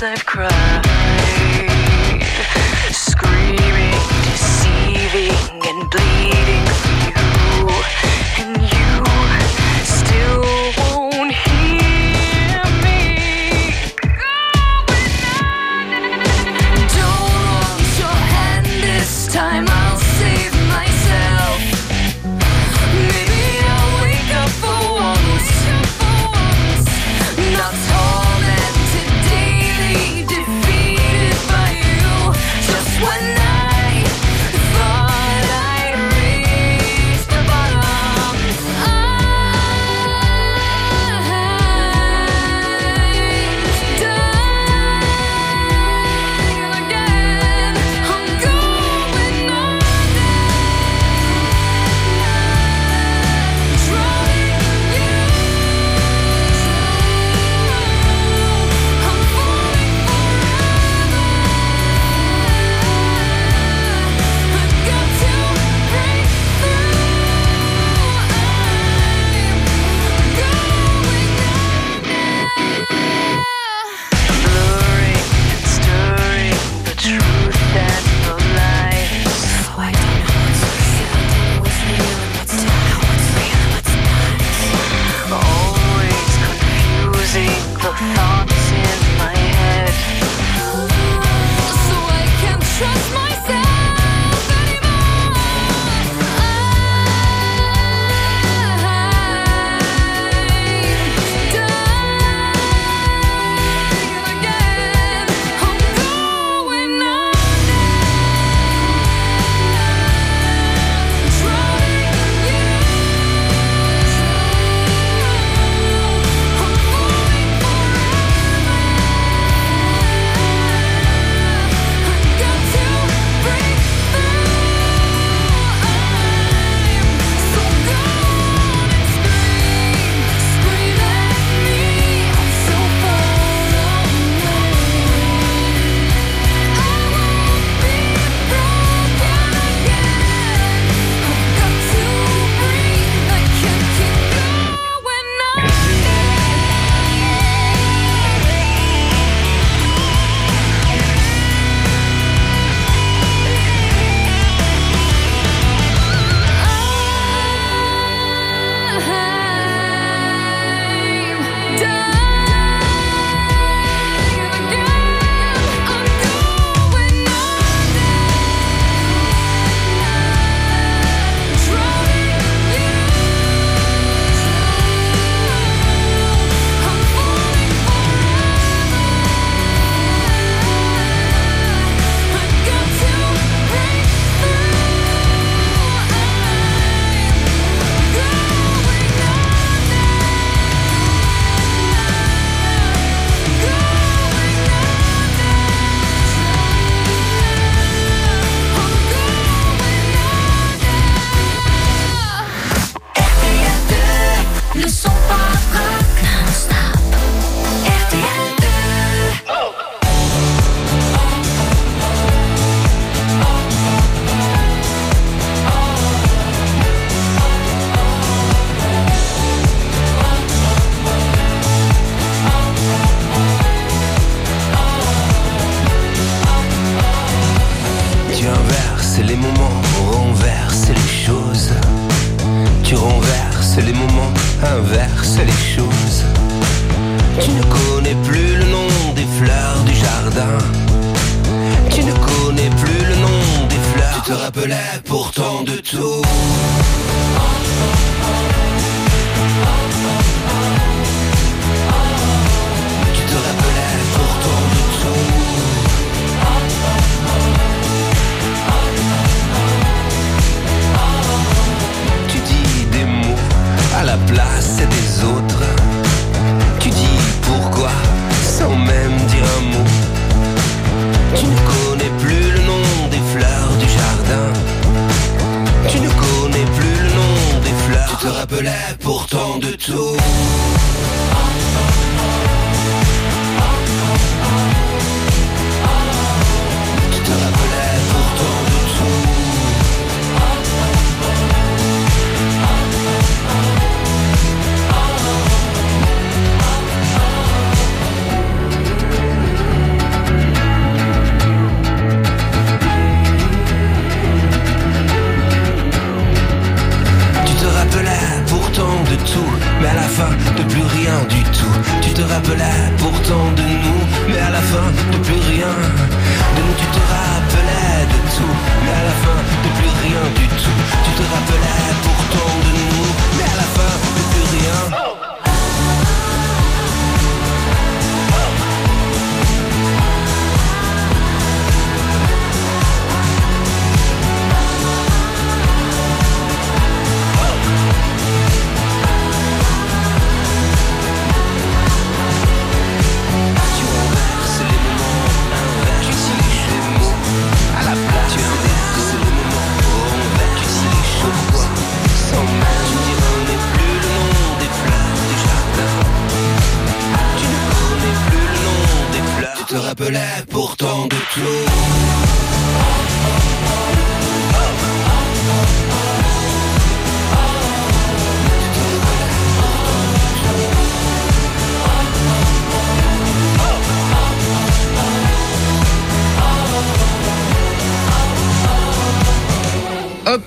I've cried,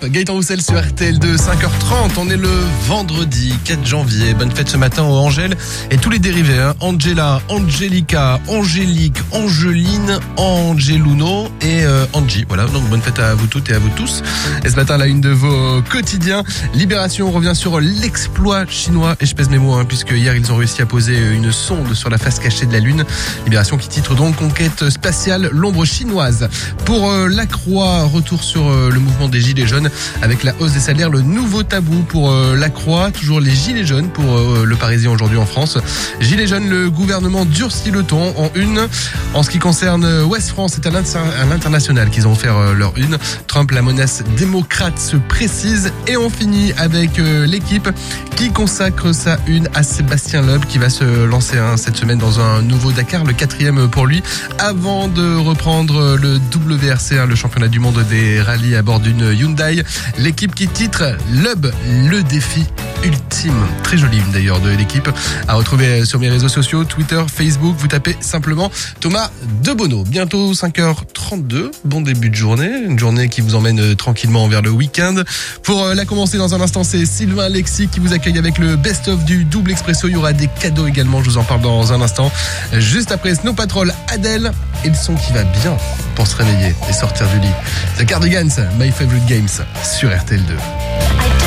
Gaëtan Roussel sur RTL2, 5h30. On est le vendredi 4 janvier. Bonne fête ce matin aux Angèle et tous les dérivés. Hein. Angela, Angelica, Angélique, Angeline, Angeluno et euh, Angie. Voilà, donc bonne fête à vous toutes et à vous tous. Et ce matin, la une de vos quotidiens. Libération revient sur l'exploit chinois. Et je pèse mes mots, hein, puisque hier, ils ont réussi à poser une sonde sur la face cachée de la Lune. Libération qui titre donc Conquête spatiale, l'ombre chinoise. Pour euh, la Croix, retour sur euh, le mouvement des Gilets jaunes avec la hausse des salaires, le nouveau tabou pour euh, la Croix, toujours les Gilets jaunes pour euh, le Parisien aujourd'hui en France. Gilets jaunes, le gouvernement durcit le ton en une. En ce qui concerne euh, Ouest France, c'est à l'inter- à l'international qu'ils ont offert leur une. Trump, la menace démocrate se précise et on finit avec l'équipe qui consacre sa une à Sébastien Loeb qui va se lancer hein, cette semaine dans un nouveau Dakar, le quatrième pour lui, avant de reprendre le WRC, le championnat du monde des rallyes à bord d'une Hyundai. L'équipe qui titre Loeb, le défi ultime. Très jolie d'ailleurs de l'équipe à retrouver sur mes réseaux sociaux, Twitter, Facebook. Vous tapez simplement Thomas Debono. Bientôt 5h32. Bon début de journée. Une journée qui vous emmène euh, tranquillement vers le week-end. Pour euh, la commencer dans un instant, c'est Sylvain Alexis qui vous accueille avec le best-of du double expresso. Il y aura des cadeaux également. Je vous en parle dans un instant. Juste après Snow Patrol, Adèle et le son qui va bien pour se réveiller et sortir du lit. The Cardigans, My Favorite Games sur RTL2.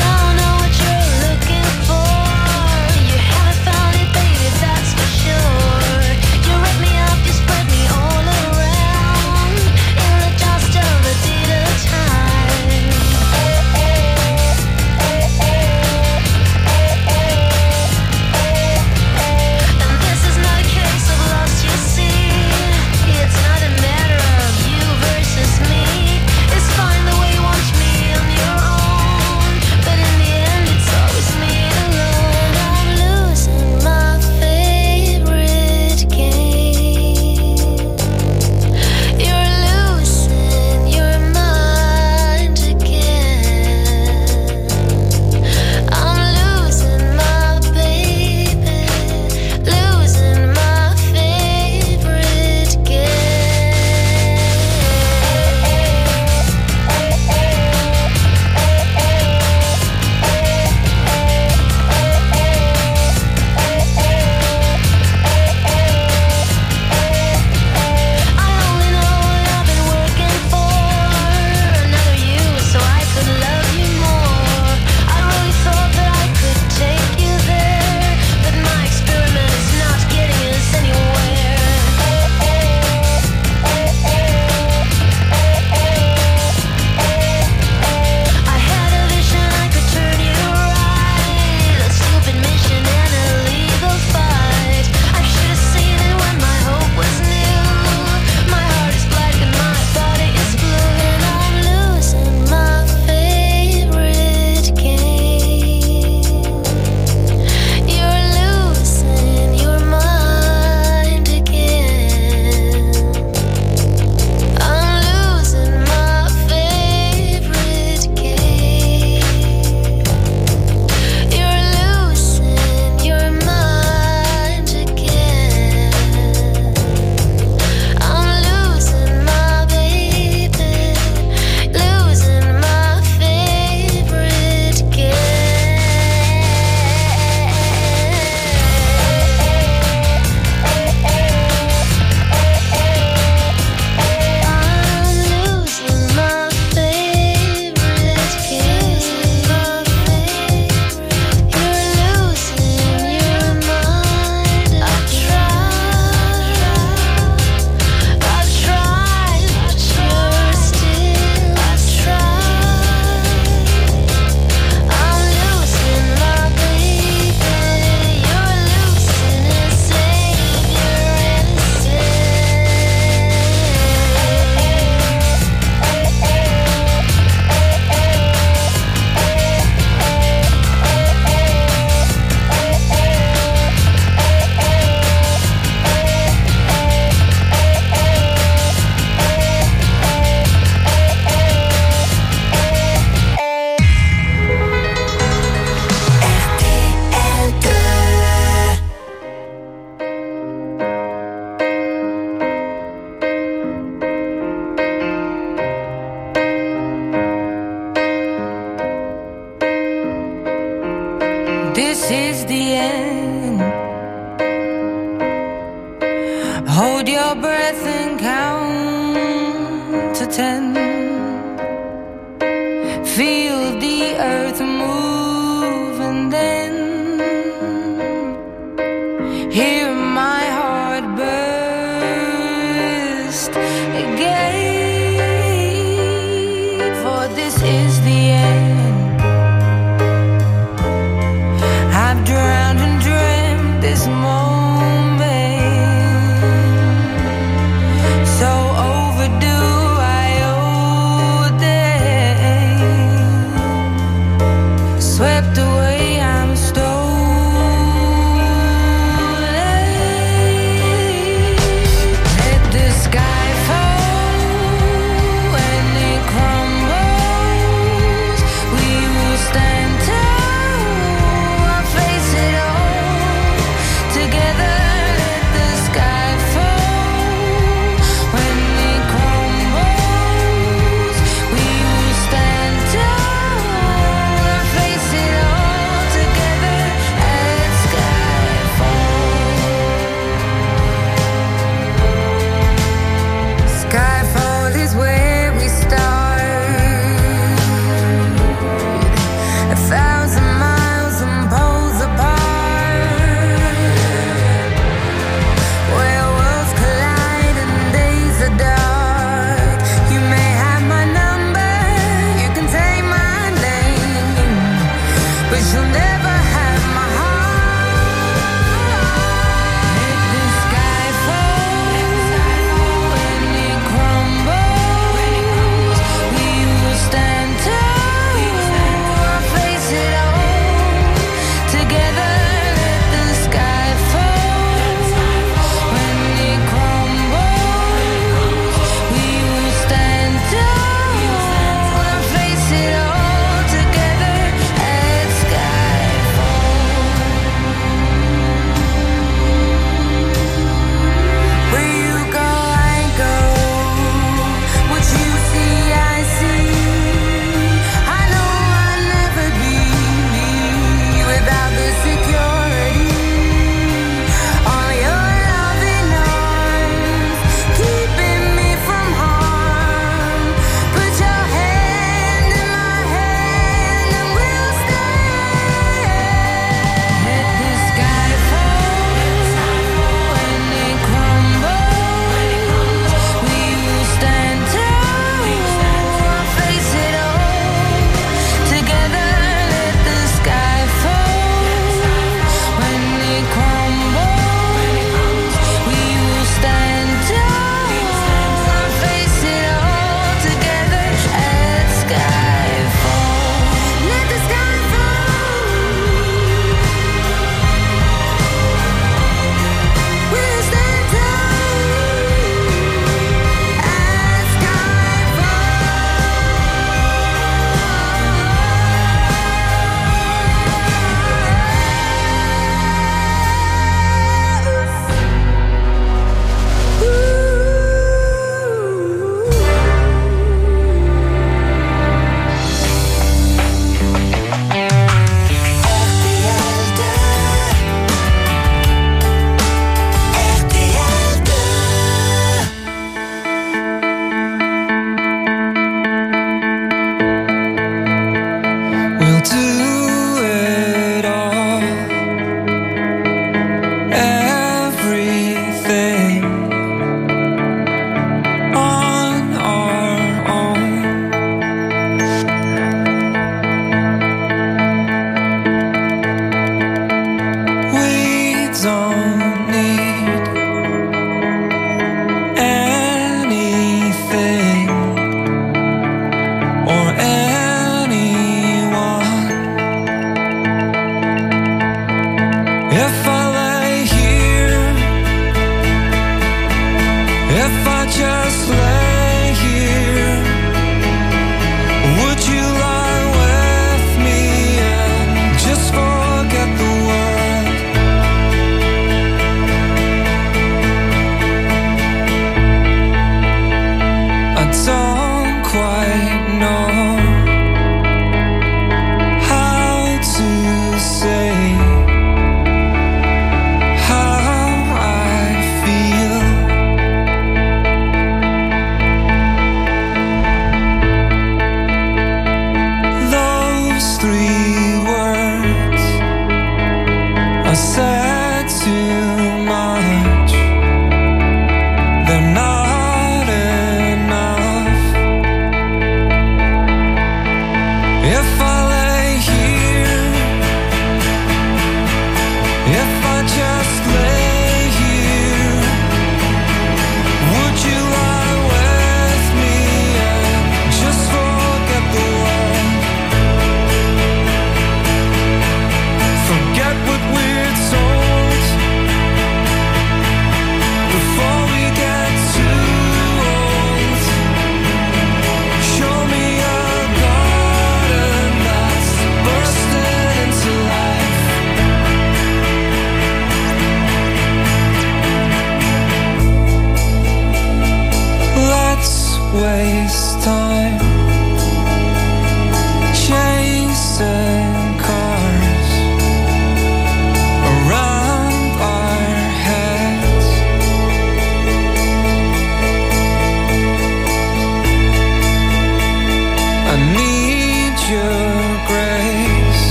Again. For this is the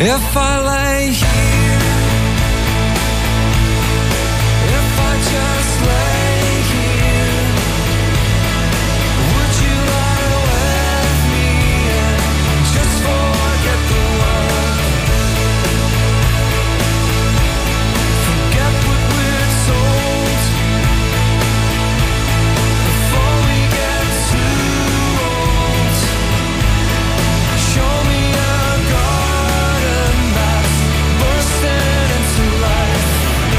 If I lay here